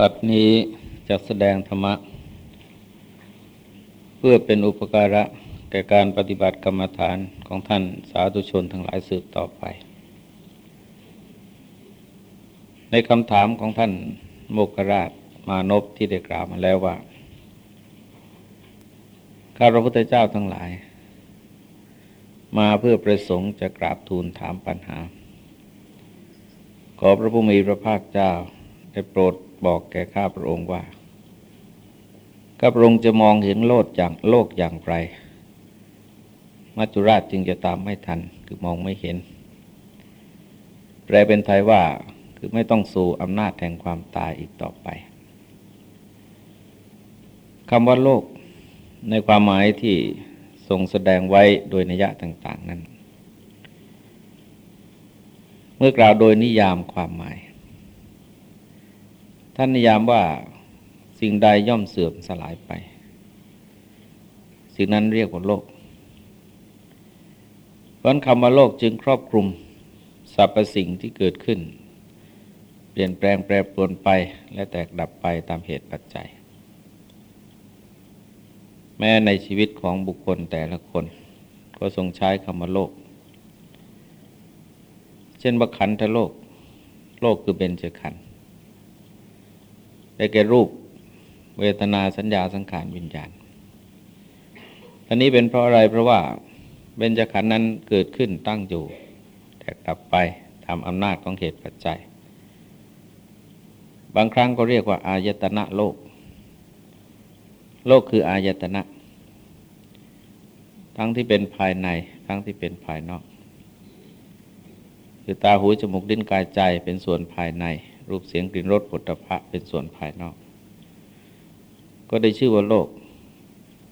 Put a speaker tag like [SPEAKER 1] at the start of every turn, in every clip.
[SPEAKER 1] บัดนี้จะแสดงธรรมะ เพื่อเป็นอุปการะแก่การปฏิบัติกรรมฐานของท่านสาธุชนทั้งหลายสืบต่อไป ในคำถามของท่านโมกราชมานพที่ได้กล่าวมาแล้วว่าข้าพระพุทธเจ้าทั้งหลาย มาเพื่อประสงค์จะกราบทูลถามปัญหา ขอพระผู้มีพระภาคเจ้าได้โปรด บอกแก่ข้าพระองค์ว่าข้าพระองค์จะมองเห็นโลกอย่างโลกอย่างไร มัจจุราชจึงจะตามไม่ทันคือมองไม่เห็น แปลเป็นไทยว่าคือไม่ต้องสู่อำนาจแห่งความตายอีกต่อไปคำว่าโลกในความหมายที่ทรงแสดงไว้โดยนิยะต่าง ๆ นั้น เมื่อกล่าวโดยนิยามความหมาย ท่านนิยามว่าสิ่งใดย่อมเสื่อมสลายไป สิ่งนั้นเรียกว่าโลก เพราะคำว่าโลกจึงครอบคลุมสรรพสิ่งที่เกิดขึ้น เปลี่ยนแปลงแปรปรวนไปและแตกดับไปตามเหตุปัจจัย แม้ในชีวิตของบุคคลแต่ละคน ก็ทรงใช้คำว่าโลก เช่นบัขันธโลก โลกคือเบญจขันธ ได้แก่รูปเวทนาสัญญาสังขารวิญญาณอันนี้เป็นเพราะอะไรเพราะว่าเบญจขันธ์นั้นเกิดขึ้นตั้งอยู่ แตกดับไปทำอำนาจของเหตุปัจจัย บางครั้งก็เรียกว่า อายตนะโลก โลกคืออายตนะ ทั้งที่เป็นภายใน ทั้งที่เป็นภายนอก คือตาหูจมูกดิ้นกายใจเป็นส่วนภายใน รูปเสียงกลิ่นรสผลิตภัณฑ์เป็นส่วนภายนอก ก็ได้ชื่อว่าโลก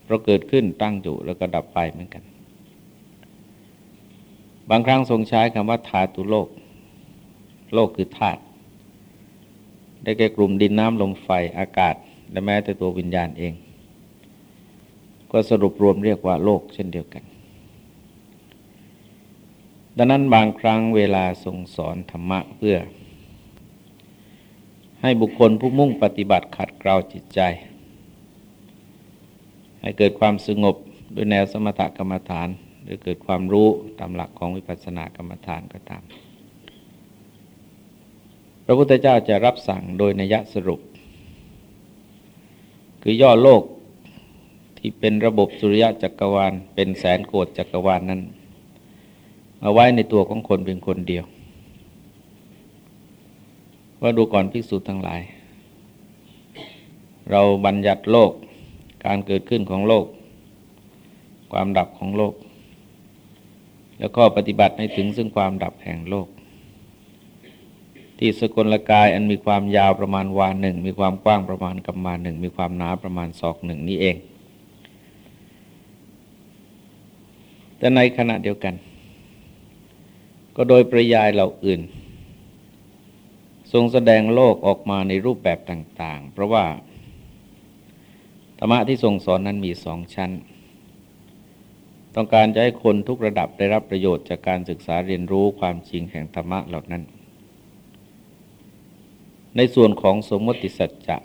[SPEAKER 1] เพราะเกิดขึ้นตั้งอยู่แล้วก็ดับไปเหมือนกัน บางครั้งทรงใช้คำว่าธาตุโลก โลกคือธาตุได้แก่กลุ่มดินน้ำลมไฟอากาศ และแม้แต่ตัววิญญาณเอง ก็สรุปรวมเรียกว่าโลกเช่นเดียวกันดังนั้นบางครั้งเวลาทรงสอนธรรมะเพื่อ ให้บุคคลผู้มุ่งปฏิบัติขัดเกลาจิตใจ ให้เกิดความสงบโดยแนวสมถกรรมฐาน หรือเกิดความรู้ตามหลักของวิปัสสนากรรมฐานก็ตาม พระพุทธเจ้าจะรับสั่งโดยนัยสรุป คือย่อโลกที่เป็นระบบสุริยะจักรวาล เป็นแสนโกดจักรวาลนนั้นมาไว้ในตัวของคนเป็นคนเดียว ว่าดูก่อนภิกษุทั้งหลาย เราบัญญัติโลก การเกิดขึ้นของโลก ความดับของโลก แล้วก็ปฏิบัติให้ถึงซึ่งความดับแห่งโลก ที่สกลกายอันมีความยาวประมาณวาหนึ่ง มีความกว้างประมาณกำมาหนึ่ง มีความหนาประมาณศอกหนึ่งนี้เอง แต่ในขณะเดียวกัน ก็โดยประยายเหล่าอื่น ทรงแสดงโลกออกมาในรูปแบบต่าง ๆ เพราะว่าธรรมะที่ทรงสอนนั้นมีสองชั้น ต้องการจะให้คนทุกระดับได้รับประโยชน์จากการศึกษาเรียนรู้ความจริงแห่งธรรมะเหล่านั้น ในส่วนของสมมติสัจจะ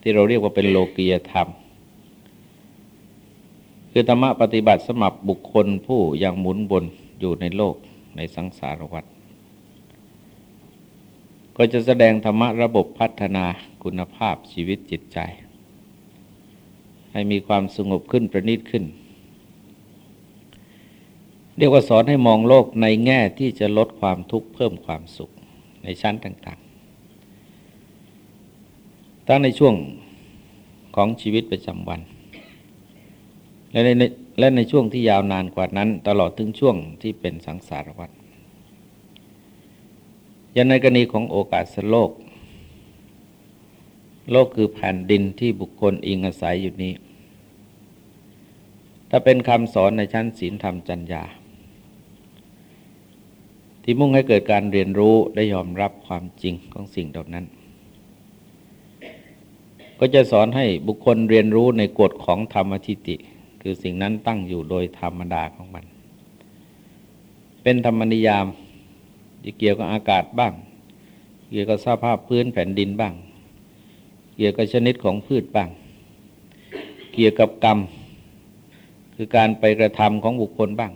[SPEAKER 1] ที่เราเรียกว่าเป็นโลกียธรรม คือธรรมะปฏิบัติสมับบุคคลผู้ยังหมุนบนอยู่ในโลกในสังสารวัฏ ก็จะแสดงธรรมะระบบพัฒนาคุณภาพชีวิตจิตใจ ให้มีความสงบขึ้นประณีตขึ้น เรียกว่าสอนให้มองโลกในแง่ที่จะลดความทุกข์เพิ่มความสุขในชั้นต่างๆตั้งในช่วงของชีวิตประจำวัน และในและในช่วงที่ยาวนานกว่านั้น ตลอดถึงช่วงที่เป็นสังสารวัฏ ยันในกรณีของโอกาสโลก โลกคือแผ่นดินที่บุคคลอิงอาศัยอยู่นี้ ถ้าเป็นคำสอนในชั้นศีลธรรมจัญญา ที่มุ่งให้เกิดการเรียนรู้ได้ยอมรับความจริงของสิ่งเหล่านั้น ก็จะสอนให้บุคคลเรียนรู้ในกฎของธรรมทิติ คือสิ่งนั้นตั้งอยู่โดยธรรมดาของมัน เป็นธรรมนิยาม ที่เกี่ยวกับอากาศบ้าง เกี่ยวกับสภาพพื้นแผ่นดินบ้าง เกี่ยวกับชนิดของพืชบ้าง เกี่ยวกับกรรม คือการไปกระทำของบุคคลบ้าง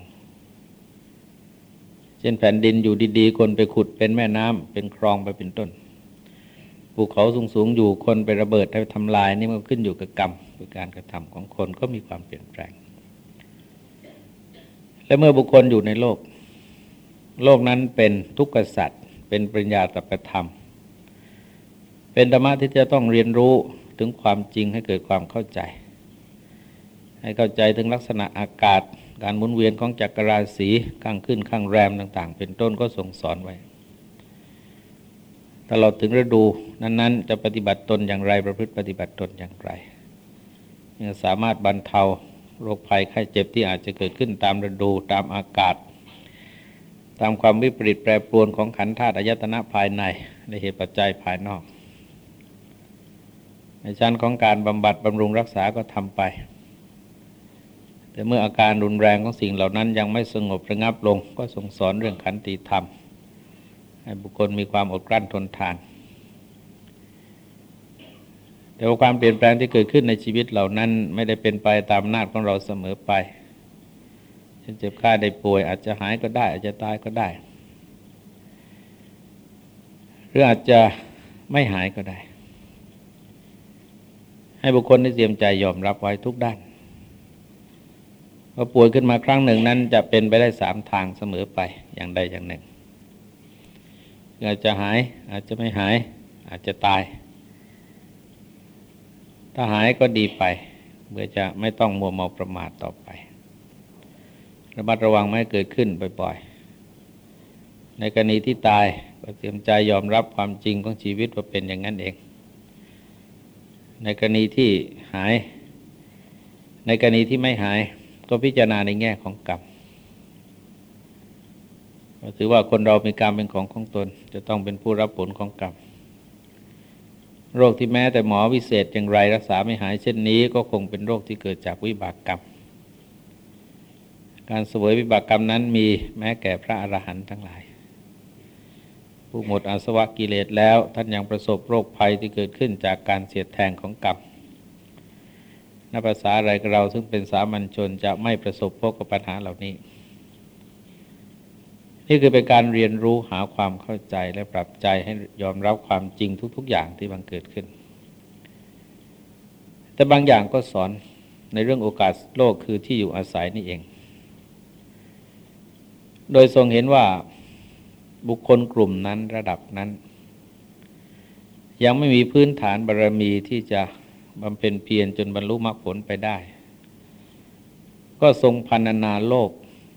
[SPEAKER 1] เช่นแผ่นดินอยู่ดีๆ คนไปขุดเป็นแม่น้ำเป็นคลองไปเป็นต้นภูเขาสูงๆอยู่คนไประเบิดไปทำลายนี่มันขึ้นอยู่กับกรรมคือการกระทำของคนก็มีความเปลี่ยนแปลง และเมื่อบุคคลอยู่ในโลก โลกนั้นเป็นทุกข์สัตว์เป็นปริญญาตประธรรม เป็นธรรมะที่จะต้องเรียนรู้ถึงความจริงให้เกิดความเข้าใจ ให้เข้าใจถึงลักษณะอากาศ การหมุนเวียนของจักรราศีข้างขึ้นข้างแรมต่าง ๆ เป็นต้นก็ทรงสอนไว้ตลอดถึงฤดูนั้น ๆ จะปฏิบัติตนอย่างไรประพฤติปฏิบัติตนอย่างไรยังสามารถบรรเทาโรคภัยไข้เจ็บที่อาจจะเกิดขึ้นตามฤดูตามอากาศ ตามความวิปริตแปรปรวนของขันธ์ธาตุอายตนะภายในในเหตุปัจจัยภายนอก ในชั้นของการบำบัดบำรุงรักษาก็ทำไป แต่เมื่ออาการรุนแรงของสิ่งเหล่านั้นยังไม่สงบระงับลง ก็ทรงสอนเรื่องขันติธรรม ให้บุคคลมีความอดกลั้นทนทาน แต่ว่าความเปลี่ยนแปลงที่เกิดขึ้นในชีวิตเหล่านั้น ไม่ได้เป็นไปตามนาจของเราเสมอไป ช่นเจ็บข้าได้ป่วย อาจจะหายก็ได้ อาจจะตายก็ได้ หรืออาจจะไม่หายก็ได้ ให้บุคคลได้เตรียมใจยอมรับไว้ทุกด้านว่าป่วยขึ้นมาครั้งหนึ่งนั้นจะเป็นไปได้สามทางเสมอไปอย่างใดอย่างหนึ่ง อาจจะหายอาจจะไม่หาย อาจจะตาย ถ้าหายก็ดีไปเพื่อจะไม่ต้องมัวเมาประมาทต่อไป ระมัดระวังไม่ให้เกิดขึ้นบ่อยๆในกรณีที่ตายก็เตรียมใจยอมรับความจริงของชีวิตว่าเป็นอย่างนั้นเอง ในกรณีที่หาย ในกรณีที่ไม่หายก็พิจารณาในแง่ของกรรมถือว่าคนเรามีกรรมเป็นของของตน จะต้องเป็นผู้รับผลของกรรมโรคที่แม้แต่หมอวิเศษอย่างไรรักษาไม่หายเช่นนี้ ก็คงเป็นโรคที่เกิดจากวิบากกรรม การเสวยวิบากกรรมนั้นมีแม้แก่พระอรหันต์ทั้งหลาย ผู้หมดอาสวะกิเลสแล้ว ท่านยังประสบโรคภัยที่เกิดขึ้นจากการเสียดแทงของกรรมนับภาษาอะไรกับเราซึ่งเป็นสามัญชนจะไม่ประสบพบกับปัญหาเหล่านี้ นี่คือเป็นการเรียนรู้หาความเข้าใจและปรับใจให้ยอมรับความจริงทุก ๆ อย่างที่บังเกิดขึ้น แต่บางอย่างก็สอนในเรื่องโอกาสโลกคือที่อยู่อาศัยนี่เอง โดยทรงเห็นว่าบุคคลกลุ่มนั้นระดับนั้น ยังไม่มีพื้นฐานบารรมีที่จะบำเพ็ญเพียรจนบรรลุมรรคผลไปได้ ก็ทรงพันนาโลก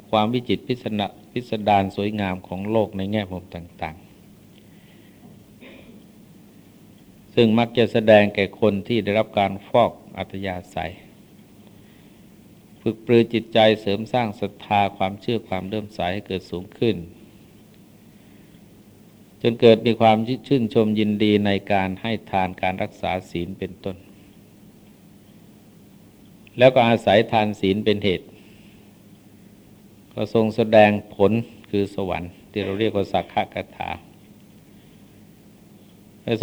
[SPEAKER 1] ความวิจิตพิสนะพิสดารสวยงามของโลกในแง่มุมต่าง ๆ ซึ่งมักจะแสดงแก่คนที่ได้รับการฟอกอัตยาศัย ฝึกปรือจิตใจเสริมสร้างศรัทธาความเชื่อความเริ่มใสให้เกิดสูงขึ้น จนเกิดมีความชื่นชมยินดีในการให้ทานการรักษาศีลเป็นต้น แล้วก็อาศัยทานศีลเป็นเหตุ ก็ทรงแสดงผลคือสวรรค์ที่เราเรียกว่าสักขะกถา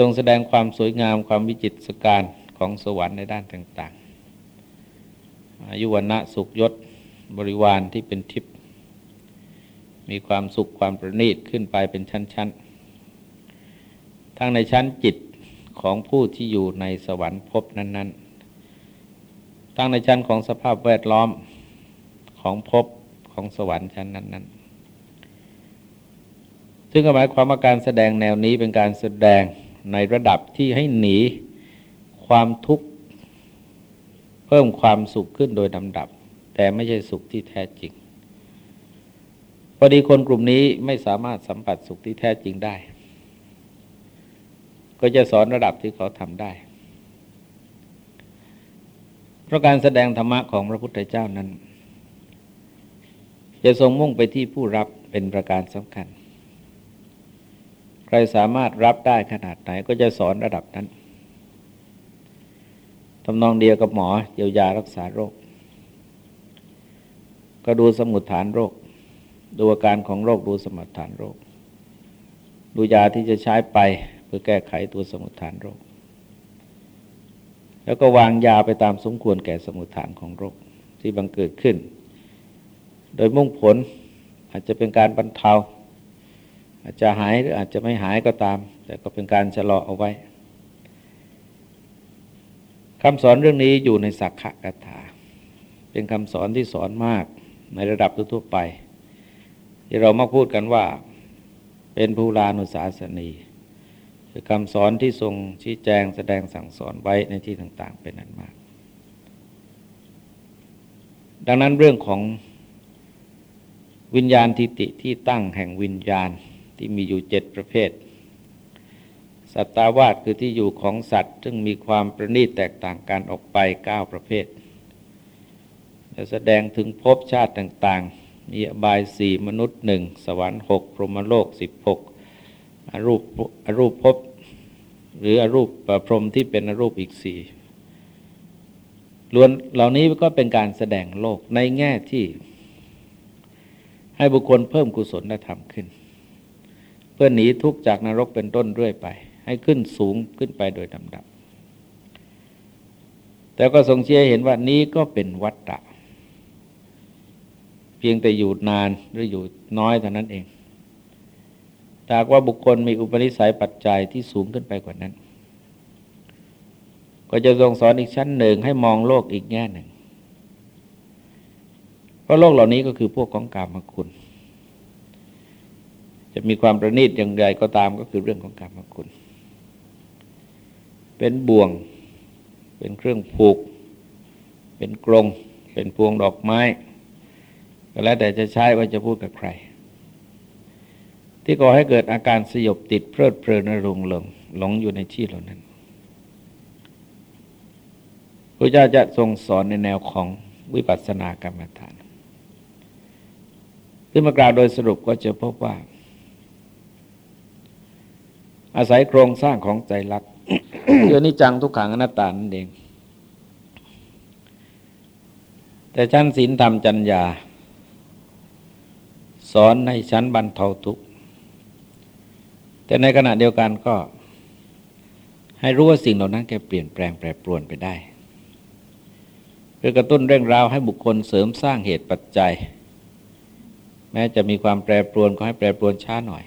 [SPEAKER 1] ทรงแสดงความสวยงามความวิจิตรสการของสวรรค์ในด้านต่างๆ อายุวันะสุขยศบริวารที่เป็นทิพย์มีความสุขความประณีตขึ้นไปเป็นชั้น ๆ ทั้งในชั้นจิตของผู้ที่อยู่ในสวรรค์ภพนั้น ๆ ทั้งในชั้นของสภาพแวดล้อมของภพของสวรรค์ชั้นนั้น ๆ ซึ่งหมายความว่าการแสดงแนวนี้เป็นการแสดงในระดับที่ให้หนีความทุกข์ เพิ่มความสุขขึ้นโดยลำดับ แต่ไม่ใช่สุขที่แท้จริง พอดีคนกลุ่มนี้ไม่สามารถสัมผัสสุขที่แท้จริงได้ ก็จะสอนระดับที่เขาทำได้เพราะการแสดงธรรมะของพระพุทธเจ้านั้น จะทรงมุ่งไปที่ผู้รับเป็นประการสำคัญ ใครสามารถรับได้ขนาดไหนก็จะสอนระดับนั้น ทำนองเดียวกับหมอเยียวยารักษาโรค ก็ดูสมุดฐานโรค ดูอาการของโรคดูสมุดฐานโรค ดูยาที่จะใช้ไปเพื่อแก้ไขตัวสมุดฐานโรค แล้วก็วางยาไปตามสมควรแก่สมุทฐานของโรคที่บังเกิดขึ้น โดยมุ่งผลอาจจะเป็นการบรรเทา อาจจะหายหรืออาจจะไม่หายก็ตาม แต่ก็เป็นการชะลอเอาไว้ คำสอนเรื่องนี้อยู่ในสักขะกถา เป็นคำสอนที่สอนมากในระดับทั่วไป ที่เรามาพูดกันว่าเป็นภูรานุสาสนี คือคำสอนที่ทรงชี้แจงแสดงสั่งสอนไว้ในที่ต่าง ๆ เป็นนั้นมาก ดังนั้นเรื่องของวิญญาณทิติที่ตั้งแห่งวิญญาณที่มีอยู่เจ็ดประเภท สัตตาวาสคือที่อยู่ของสัตว์ ซึ่งมีความประณีตแตกต่างกันออกไปเก้าประเภทจะแสดงถึงภพชาติต่างๆ มีอบายสี่มนุษย์หนึ่งสวรรค์หกพรหมโลกสิบหกอรูปอรูปภพหรืออรูปประพรมที่เป็นอรูปอีกสี่ล้วนเหล่านี้ก็เป็นการแสดงโลกในแง่ที่ ให้บุคคลเพิ่มกุศลธรรมขึ้น เพื่อหนีทุกข์จากนรกเป็นต้นเรื่อยไป ให้ขึ้นสูงขึ้นไปโดยลำดับ แต่ก็ทรงเชื่อเห็นว่านี้ก็เป็นวัฏฏะเพียงแต่อยู่นานหรืออยู่น้อยเท่านั้นเองหากว่าบุคคลมีอุปนิสัยปัจจัยที่สูงขึ้นไปกว่านั้น ก็จะทรงสอนอีกชั้นหนึ่งให้มองโลกอีกแง่หนึ่ง เพราะโลกเหล่านี้ก็คือพวกของกามคุณ จะมีความประณีตอย่างไรก็ตามก็คือเรื่องของกามคุณ เป็นบ่วง เป็นเครื่องผูก เป็นกรงเป็นพวงดอกไม้ ก็แล้วแต่จะใช้ว่าจะพูดกับใคร ที่ก่อให้เกิดอาการสยบติดเพลิดเพลินรุงหลงหลงอยู่ในที่เหล่านั้นพระเจ้าจะทรงสอนในแนวของวิปัสสนากรรมฐานซึ่งมากล่าวโดยสรุปก็จะพบว่า อาศัยโครงสร้างของใจรัก เรื่องนิจังทุกขังอนัตตานั่นเอง แต่ชั้นศีลธรรมจัญญา สอนในชั้นบรรเทาทุกข์แต่ในขณะเดียวกันก็ ให้รู้ว่าสิ่งเหล่านั้นแกเปลี่ยนแปลงแปรปรวนไปได้เพื่อกระตุ้นเร่งราวให้บุคคลเสริมสร้างเหตุปัจจัย แม้จะมีความแปรปรวนก็ให้แปรปรวนช้าหน่อย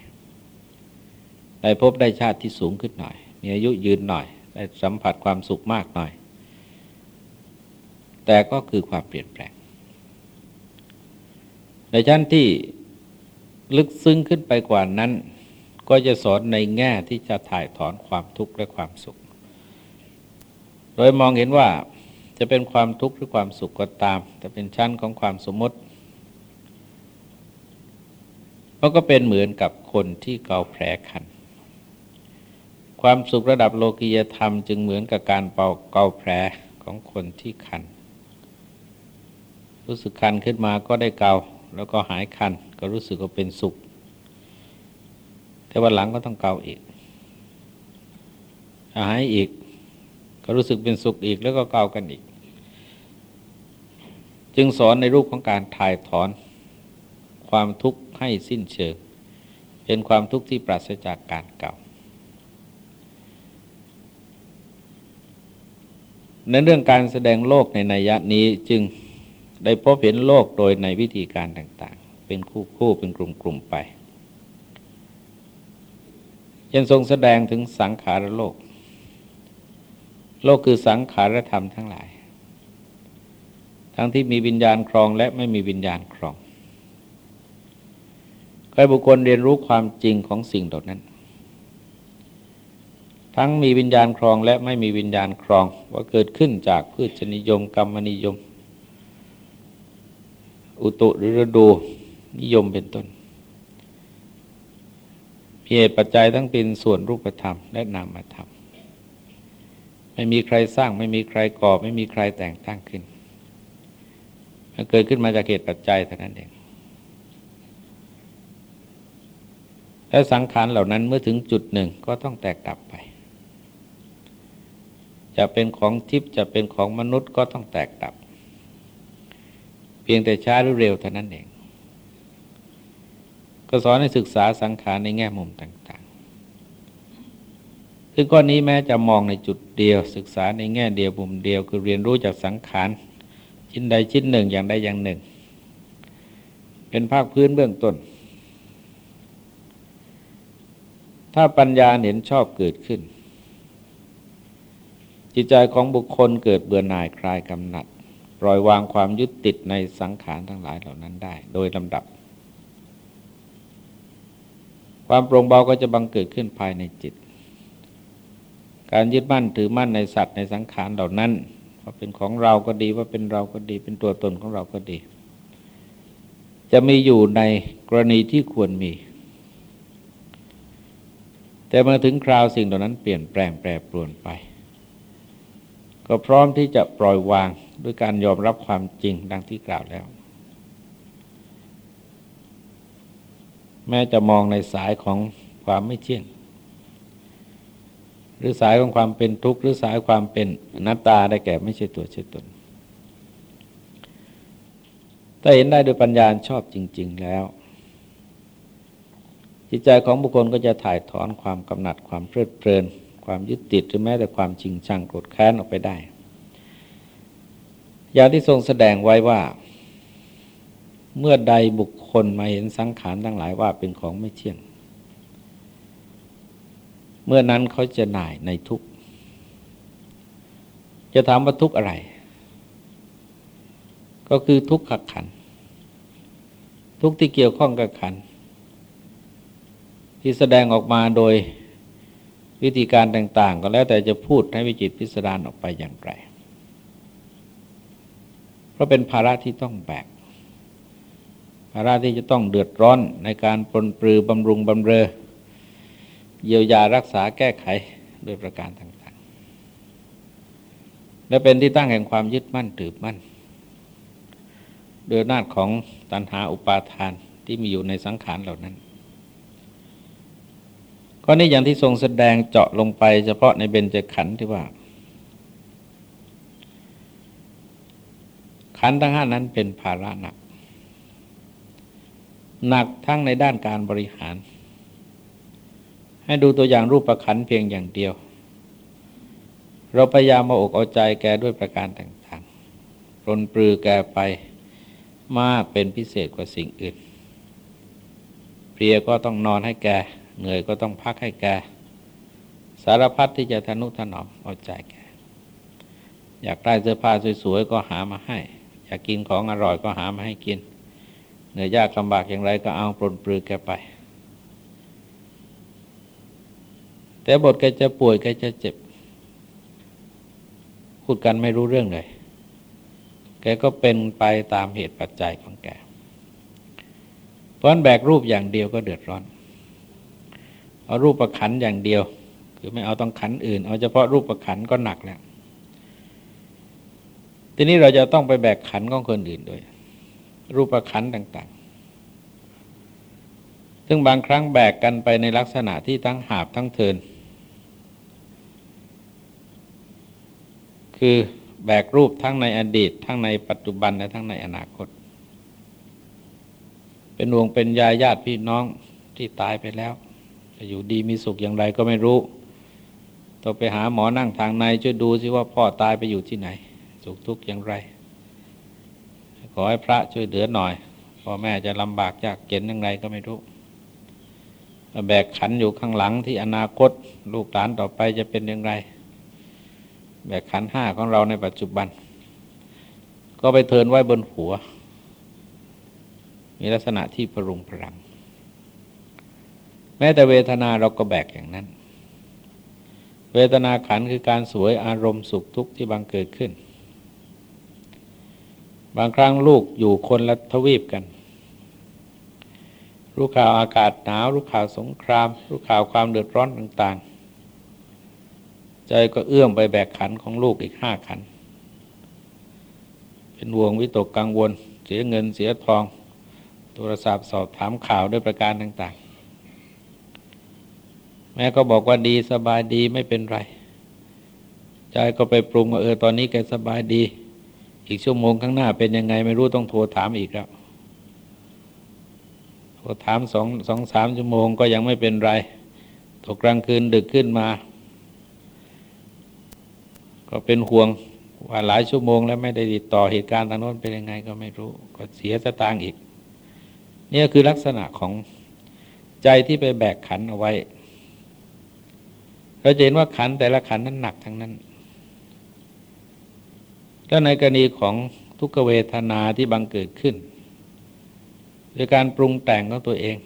[SPEAKER 1] ได้พบได้ชาติที่สูงขึ้นหน่อย มีอายุยืนหน่อย ได้สัมผัสความสุขมากหน่อย แต่ก็คือความเปลี่ยนแปลง ในชั้นที่ลึกซึ้งขึ้นไปกว่านั้น ก็จะสอนในแง่ที่จะถ่ายถอนความทุกข์และความสุข โดยมองเห็นว่าจะเป็นความทุกข์หรือความสุขก็ตาม แต่เป็นชั้นของความสมมติมันก็เป็นเหมือนกับคนที่เกาแผลคัน ความสุขระดับโลกียธรรมจึงเหมือนกับการเป่าเกาแผลของคนที่คัน รู้สึกคันขึ้นมาก็ได้เกาแล้วก็หายคัน ก็รู้สึกว่าเป็นสุข แต่วันหลังก็ต้องเกาอีกหายอีก ก็รู้สึกเป็นสุขอีกแล้วก็เกากันอีก จึงสอนในรูปของการถ่ายถอน ความทุกข์ให้สิ้นเชิง เป็นความทุกข์ที่ปราศจากการเก่า ในเรื่องการแสดงโลกในนัยยะนี้จึงได้พบเห็นโลกโดยในวิธีการต่างๆ เป็นคู่คู่เป็นกลุ่มๆไป ยังทรงแสดงถึงสังขารโลก โลกคือสังขารธรรมทั้งหลาย ทั้งที่มีวิญญาณครองและไม่มีวิญญาณครองใครบุคคลเรียนรู้ความจริงของสิ่งเหล่านั้น ทั้งมีวิญญาณครองและไม่มีวิญญาณครอง ว่าเกิดขึ้นจากพืชนิยมกรรมนิยม อุตุหรือฤดูนิยมเป็นต้นมีเหตุปัจจัยทั้งเป็นส่วนรูปธรรมและนามธรรมไม่มีใครสร้างไม่มีใครก่อไม่มีใครแต่งตั้งขึ้นมันเกิดขึ้นมาจากเหตุปัจจัยเท่านั้นเองและสังขารเหล่านั้นเมื่อถึงจุดหนึ่งก็ต้องแตกดับไป จะเป็นของทิพย์จะเป็นของมนุษย์ก็ต้องแตกดับ เพียงแต่ช้าหรือเร็วเท่านั้นเอง ก็สอนให้ศึกษาสังขารในแง่มุมต่างๆ คือก้อนนี้แม้จะมองในจุดเดียว ศึกษาในแง่เดียวมุมเดียว คือเรียนรู้จากสังขารชิ้นใดชิ้นหนึ่งอย่างใดอย่างหนึ่ง เป็นภาคพื้นเบื้องต้น ถ้าปัญญาเห็นชอบเกิดขึ้น จิตใจของบุคคลเกิดเบื่อหน่ายคลายกำหนัดปล่อยวางความยึดติดในสังขารทั้งหลายเหล่านั้นได้ โดยลำดับ ความโปร่งเบาก็จะบังเกิดขึ้นภายในจิต การยึดมั่นถือมั่นในสัตว์ในสังขารเหล่านั้นว่าเป็นของเราก็ดีว่าเป็นเราก็ดี เป็นตัวตนของเราก็ดี จะมีอยู่ในกรณีที่ควรมี แต่เมื่อถึงคราวสิ่งเหล่านั้นเปลี่ยนแปลงแปรปรวนไป ก็พร้อมที่จะปล่อยวางด้วยการยอมรับความจริงดังที่กล่าวแล้ว แม้จะมองในสายของความไม่เที่ยง หรือสายของความเป็นทุกข์หรือสายความเป็นนัตตาได้แก่ไม่ใช่ตัวใช่ตนถ้าเห็นได้โดยปัญญาชอบจริง ๆ แล้ว จิตใจของบุคคลก็จะถ่ายถอนความกำหนัดความเพลิดเพลิน ความยึดติดหรือแม้แต่ความจริงชังโกรธแค้นออกไปได้ อย่างที่ทรงแสดงไว้ว่า เมื่อใดบุคคลมาเห็นสังขารทั้งหลายว่าเป็นของไม่เที่ยง เมื่อนั้นเขาจะหน่ายในทุกจะถามว่าทุกอะไร ก็คือทุกขขัน ทุกที่เกี่ยวข้องกับขัน ที่แสดงออกมาโดย วิธีการต่างๆ ก็แล้วแต่จะพูดให้วิจิตพิสดารออกไปอย่างไร เพราะเป็นภาระที่ต้องแบก ภาระที่จะต้องเดือดร้อนในการปนปลือบำรุงบำเรอ เยียวยารักษาแก้ไขด้วยประการต่างๆ และเป็นที่ตั้งแห่งความยึดมั่นถือมั่นโดยนาจของตัณหาอุปาทานที่มีอยู่ในสังขารเหล่านั้น ข้อนี้อย่างที่ทรงแสดงเจาะลงไปเฉพาะในเบญจขันธ์ที่ว่า ขันทั้งห้านั้นเป็นภาระหนัก หนักทั้งในด้านการบริหาร ให้ดูตัวอย่างรูปประขันเพียงอย่างเดียว เราพยายามมาอกเอาใจแกด้วยประการต่างๆปลนปลือแกไปมากเป็นพิเศษกว่าสิ่งอื่น เพลียก็ต้องนอนให้แก เหนื่อยก็ต้องพักให้แก สารพัดที่จะทนุถนอมเอาใจแก อยากได้เสื้อผ้าสวยๆก็หามาให้ อยากกินของอร่อยก็หามาให้กิน เหนื่อยยากลำบากอย่างไรก็เอาปลนปลือแกไป แต่บทแกจะป่วยแกจะเจ็บ พูดกันไม่รู้เรื่องเลย แกก็เป็นไปตามเหตุปัจจัยของแกเพราะนั้นแบกรูปอย่างเดียวก็เดือดร้อน เอารูปประขันอย่างเดียวคือไม่เอาต้องขันอื่น เอาเฉพาะรูปประขันก็หนักแล้วทีนี้เราจะต้องไปแบกขันของคนอื่นด้วย รูปประขันต่าง ๆ ซึ่งบางครั้งแบกกันไปในลักษณะที่ทั้งหาบทั้งเทิน คือแบกรูปทั้งในอดีต ทั้งในปัจจุบันและทั้งในอนาคต เป็นวงเป็นยายญาติพี่น้องที่ตายไปแล้ว จะอยู่ดีมีสุขอย่างไรก็ไม่รู้ ต้องไปหาหมอนั่งทางในช่วยดูสิว่าพ่อตายไปอยู่ที่ไหน สุขทุกข์อย่างไร ขอให้พระช่วยเหลือหน่อยพ่อแม่จะลำบากยากเก็นอย่างไรก็ไม่รู้แบกขันอยู่ข้างหลังที่อนาคต ลูกหลานต่อไปจะเป็นอย่างไร แบกขันห้าของเราในปัจจุบัน ก็ไปเทินไว้บนหัว มีลักษณะที่พรุงพรัง แม้แต่เวทนาเราก็แบกอย่างนั้น เวทนาขันคือการสวยอารมณ์สุขทุกข์ที่บังเกิดขึ้น บางครั้งลูกอยู่คนละทวีปกัน รู้ข่าวอากาศหนาว รู้ข่าวสงคราม รู้ข่าวความเดือดร้อนต่าง ๆ ใจก็เอื้อมไปแบกขันของลูกอีกห้าขัน เป็นวงวิตกกังวล เสียเงินเสียทอง โทรศัพท์สอบถามข่าวด้วยประการต่างๆ แม่ก็บอกว่าดีสบายดีไม่เป็นไร ใจก็ไปปรุงว่าเออตอนนี้แกสบายดี อีกชั่วโมงข้างหน้าเป็นยังไงไม่รู้ต้องโทรถามอีกแล้วโทรถามสองสองสามชั่วโมงก็ยังไม่เป็นไรตกกลางคืนดึกขึ้นมา ก็เป็นห่วงว่าหลายชั่วโมงแล้วไม่ได้ติดต่อเหตุการณ์ทางโน้นเป็นยังไงก็ไม่รู้ ก็เสียสตางค์อีกนี่คือลักษณะของใจที่ไปแบกขันเอาไว้ เราจะเห็นว่าขันแต่ละขันนั้นหนักทั้งนั้นถ้าในกรณีของทุกเวทนาที่บังเกิดขึ้นโดยการปรุงแต่งของตัวเอง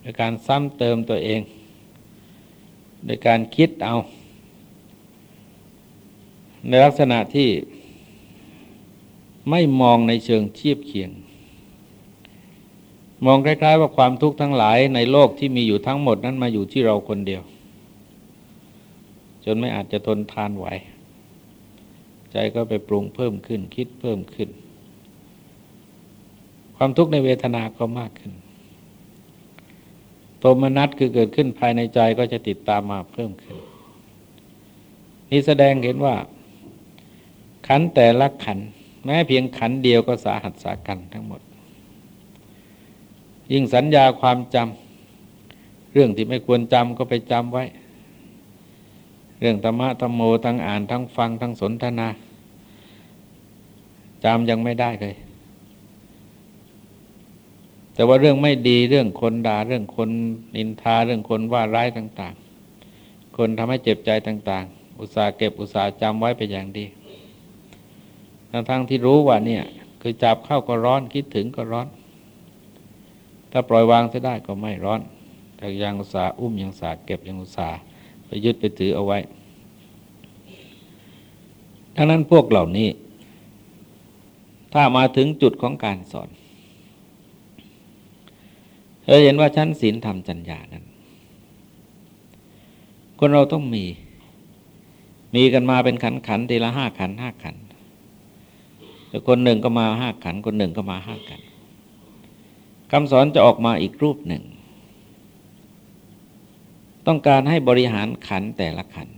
[SPEAKER 1] โดยการซ้ำเติมตัวเอง โดยการคิดเอา ในลักษณะที่ไม่มองในเชิงเทียบเคียง มองคล้าย ๆ ว่าความทุกข์ทั้งหลายในโลกที่มีอยู่ทั้งหมดนั้นมาอยู่ที่เราคนเดียว จนไม่อาจจะทนทานไหว ใจก็ไปปรุงเพิ่มขึ้นคิดเพิ่มขึ้น ความทุกข์ในเวทนาก็มากขึ้นโทมนัสคือเกิดขึ้นภายในใจก็จะติดตามมาเพิ่มขึ้น นี่แสดงเห็นว่า ขันแต่ละขัน แม้เพียงขันเดียวก็สาหัสสากันทั้งหมด ยิ่งสัญญาความจำเรื่องที่ไม่ควรจำก็ไปจำไว้ เรื่องธรรมะธรรมโมทั้งอ่านทั้งฟังทั้งสนทนาจำยังไม่ได้เลย แต่ว่าเรื่องไม่ดีเรื่องคนด่าเรื่องคนนินทาเรื่องคนว่าร้ายต่าง ๆ คนทำให้เจ็บใจต่าง ๆ อุตสาห์เก็บอุตสาห์จำไว้เป็นอย่างดีทั้งทั้งที่รู้ว่าเนี่ย คือจับเข้าก็ร้อนคิดถึงก็ร้อน ถ้าปล่อยวางจะได้ก็ไม่ร้อนแต่ยังอุตสาห์อุ้มยังอุตสาห์เก็บยังอุตสาห์ ไปยึดไปถือเอาไว้ ดังนั้นพวกเหล่านี้ ถ้ามาถึงจุดของการสอนเราเห็นว่าชั้นศีลธรรมจัญญานั้น คนเราต้องมี มีกันมาเป็นขันขันทีละห้าขันห้าขันแต่คนหนึ่งก็มาห้าขัน คนหนึ่งก็มาห้าขันคำสอนจะออกมาอีกรูปหนึ่ง ต้องการให้บริหารขันแต่ละขัน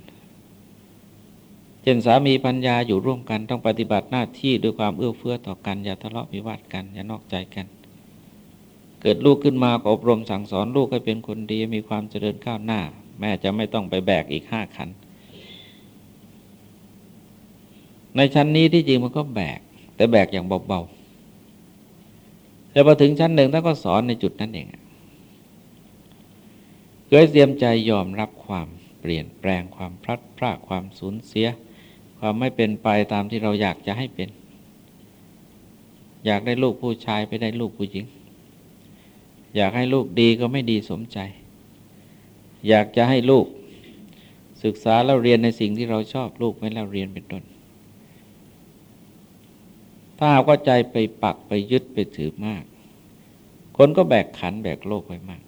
[SPEAKER 1] เช่นสามีพัญญาอยู่ร่วมกันต้องปฏิบัติหน้าที่ด้วยความเอื้อเฟื้อต่อกัน อย่าทะเลาะวิวาทกัน อย่านอกใจกัน เกิดลูกขึ้นมาก็อบรมสั่งสอนลูกให้เป็นคนดีมีความเจริญก้าวหน้า แม่จะไม่ต้องไปแบกอีกห้าขัน ในชั้นนี้ที่จริงมันก็แบก แต่แบกอย่างเบาๆแต่พอถึงชั้นหนึ่งท่านก็สอนในจุดนั้นเอง เคยเตรียมใจยอมรับความเปลี่ยนแปลงความพลัดพรากความสูญเสีย ความไม่เป็นไปตามที่เราอยากจะให้เป็น อยากได้ลูกผู้ชายไปได้ลูกผู้หญิง อยากให้ลูกดีก็ไม่ดีสมใจ อยากจะให้ลูก ศึกษาแล้วเรียนในสิ่งที่เราชอบลูกไม่แล้วเรียนเป็นต้นถ้าหากว่าใจไปปักไปยึดไปถือมาก คนก็แบกขันแบกโลกไว้มาก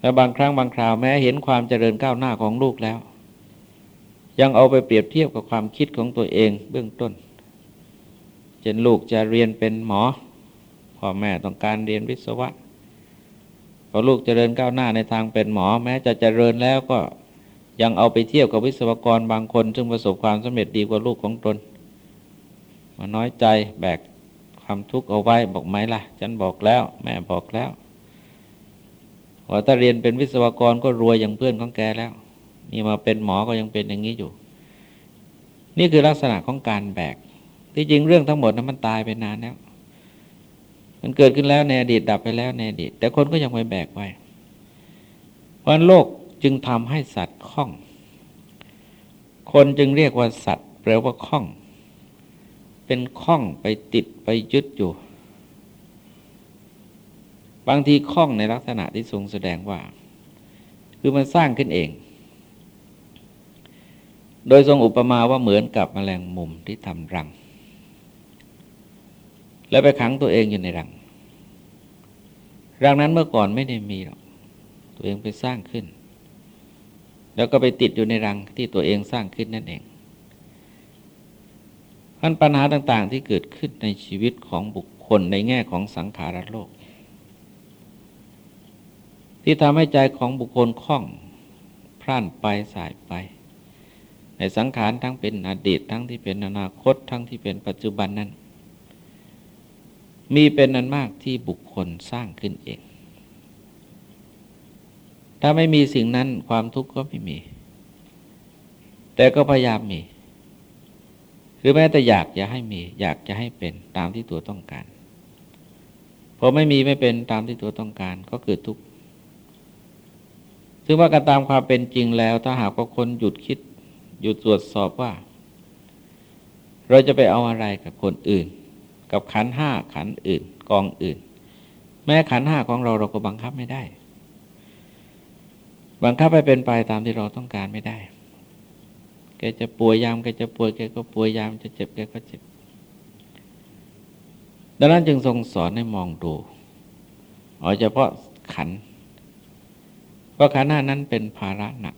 [SPEAKER 1] และบางครั้งบางคราวแม้เห็นความเจริญก้าวหน้าของลูกแล้ว ยังเอาไปเปรียบเทียบกับความคิดของตัวเองเบื้องต้นเช่นลูกจะเรียนเป็นหมอพ่อแม่ต้องการเรียนวิศวะพอลูกเจริญก้าวหน้าในทางเป็นหมอ แม้จะเจริญแล้วก็ยังเอาไปเทียบกับวิศวกรบางคน ซึ่งประสบความสำเร็จดีกว่าลูกของตน มาน้อยใจแบกความทุกข์เอาไว้บอกไหมล่ะ ฉันบอกแล้ว แม่บอกแล้ว ว่าถ้าเรียนเป็นวิศวกรก็รวยอย่างเพื่อนของแกแล้ว นี่มาเป็นหมอก็ยังเป็นอย่างนี้อยู่ นี่คือลักษณะของการแบก ที่จริงเรื่องทั้งหมดนั้นมันตายไปนานแล้ว มันเกิดขึ้นแล้วในอดีตดับไปแล้วในอดีต แต่คนก็ยังไปแบกไว้ เพราะโลกจึงทำให้สัตว์คล่อง คนจึงเรียกว่าสัตว์แปลว่าคล่อง เป็นคล่องไปติดไปยึดอยู่ บางทีคล่องในลักษณะที่ทรงแสดงว่า คือมันสร้างขึ้นเอง โดยทรงอุปมาว่าเหมือนกับแมลงมุมที่ทำรัง แล้วไปขังตัวเองอยู่ในรัง รังนั้นเมื่อก่อนไม่ได้มีหรอก ตัวเองไปสร้างขึ้น แล้วก็ไปติดอยู่ในรังที่ตัวเองสร้างขึ้นนั่นเองพันปัญหาต่างๆที่เกิดขึ้นในชีวิตของบุคคลในแง่ของสังขารโลก ที่ทำให้ใจของบุคคลคล่อง พร่านไปสายไป ในสังขารทั้งเป็นอดีตทั้งที่เป็นอนาคตทั้งที่เป็นปัจจุบันนั้น มีเป็นนันมากที่บุคคลสร้างขึ้นเอง ถ้าไม่มีสิ่งนั้นความทุกข์ก็ไม่มี แต่ก็พยายามมีหรือแม้แต่อยากจะให้มี อยากจะให้เป็นตามที่ตัวต้องการพอไม่มีไม่เป็นตามที่ตัวต้องการก็เกิดทุกข์ ซึ่งว่ากันตามความเป็นจริงแล้ว ถ้าหากว่าคนหยุดคิด หยุดตรวจสอบว่า เราจะไปเอาอะไรกับคนอื่น กับขันห้าขันอื่น กองอื่น แม้ขันห้าของเราเราก็บังคับไม่ได้ บังคับไปเป็นไปตามที่เราต้องการไม่ได้ แกจะป่วยยามแกจะป่วยแกก็ป่วยยามจะเจ็บแกก็เจ็บดังนั้นจึงทรงสอนให้มองดูเอาเฉพาะขัน เพราขันห้านั้นเป็นภาระหนัก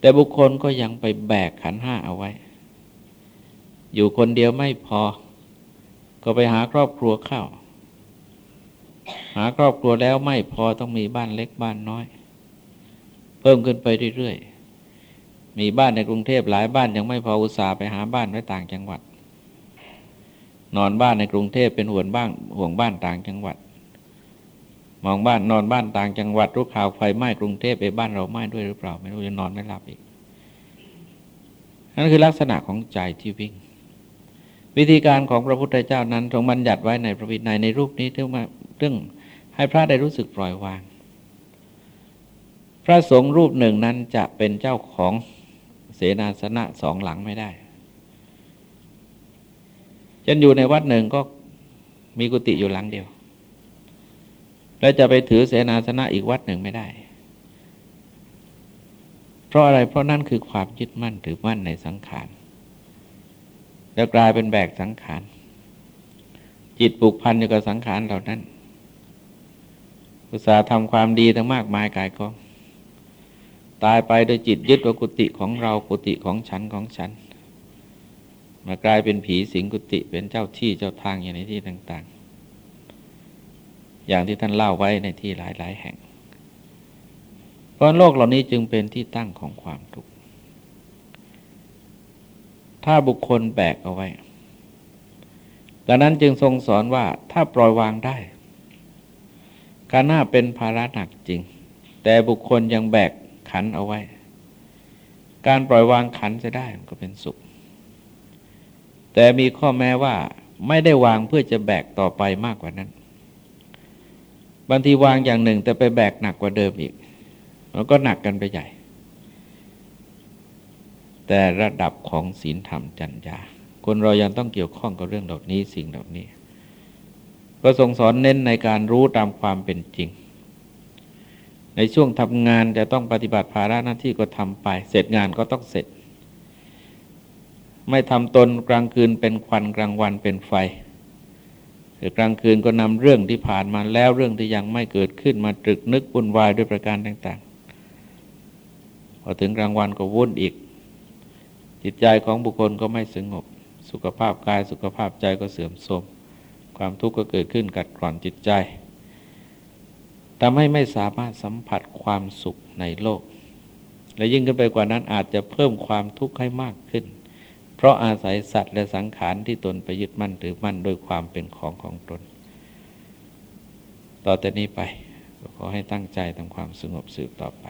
[SPEAKER 1] แต่บุคคลก็ยังไปแบกขันห้าเอาไว้ อยู่คนเดียวไม่พอ ก็ไปหาครอบครัวเข้า หาครอบครัวแล้วไม่พอต้องมีบ้านเล็กบ้านน้อย เพิ่มขึ้นไปเรื่อยๆ มีบ้านในกรุงเทพหลายบ้านยังไม่พออุตส่าห์ไปหาบ้านไว้ต่างจังหวัด นอนบ้านในกรุงเทพเป็นห่วงบ้านห่วงบ้านต่างจังหวัด มองบ้านนอนบ้านต่างจังหวัดรู้ข่าวไฟไหม้กรุงเทพไปบ้านเราไหม้ด้วยหรือเปล่า ไม่รู้จะนอนไม่หลับอีกนั่นคือลักษณะของใจที่วิ่ง วิธีการของพระพุทธเจ้านั้นทรงบัญญัติไว้ในพระวินัยในรูปนี้เรื่องมาเรื่องให้พระได้รู้สึกปล่อยวาง พระสงฆ์รูปหนึ่งนั้นจะเป็นเจ้าของเสนาสนะสองหลังไม่ได้ฉันอยู่ในวัดหนึ่งก็มีกุฏิอยู่หลังเดียว แล้วจะไปถือเสนาสนะอีกวัดหนึ่งไม่ได้ เพราะอะไรเพราะนั่นคือความยึดมั่นถือมั่นในสังขารแล้วกลายเป็นแบกสังขาร จิตปลูกพันอยู่กับสังขารเหล่านั้น อุตสาห์ทำความดีทั้งมากมายกายกองตายไปโดยจิตยึดว่ากุฏิของเรากุฏิของฉันของฉัน มากลายเป็นผีสิงกุฏิเป็นเจ้าที่เจ้าทางอย่างในที่ต่าง ๆ อย่างที่ท่านเล่าไว้ในที่หลาย ๆ แห่ง เพราะโลกเหล่านี้จึงเป็นที่ตั้งของความทุกข์ ถ้าบุคคลแบกเอาไว้ ดังนั้นจึงทรงสอนว่าถ้าปล่อยวางได้ การหน้าเป็นภาระหนักจริง แต่บุคคลยังแบกขันเอาไว้ การปล่อยวางขันจะได้มันก็เป็นสุข แต่มีข้อแม้ว่าไม่ได้วางเพื่อจะแบกต่อไปมากกว่านั้น บางทีวางอย่างหนึ่ง แต่ไปแบกหนักกว่าเดิมอีกมันก็หนักกันไปใหญ่ แต่ระดับของศีลธรรมจัญญาคนเรายังต้องเกี่ยวข้องกับเรื่องเหล่านี้สิ่งเหล่านี้ ก็ทรงสอนเน้นในการรู้ตามความเป็นจริง ในช่วงทำงานจะต้องปฏิบัติภาระหน้าที่ก็ทำไป เสร็จงานก็ต้องเสร็จ ไม่ทำตนกลางคืนเป็นควันกลางวันเป็นไฟ กลางคืนก็นำเรื่องที่ผ่านมาแล้วเรื่องที่ยังไม่เกิดขึ้นมาตรึกนึกวุ่นวายด้วยประการต่าง ๆ พอถึงกลางวันก็วุ่นอีก จิตใจของบุคคลก็ไม่สงบ สุขภาพกายสุขภาพใจก็เสื่อมโทรมความทุกข์ก็เกิดขึ้นกัดกร่อนจิตใจทำให้ไม่สามารถสัมผัสความสุขในโลก และยิ่งขึ้นไปกว่านั้นอาจจะเพิ่มความทุกข์ให้มากขึ้น เพราะอาศัยสัตว์และสังขารที่ตนไปยึดมั่นถือมั่นโดยความเป็นของของตน ต่อแต่นี้ไปขอให้ตั้งใจทำความสงบสืบต่อไป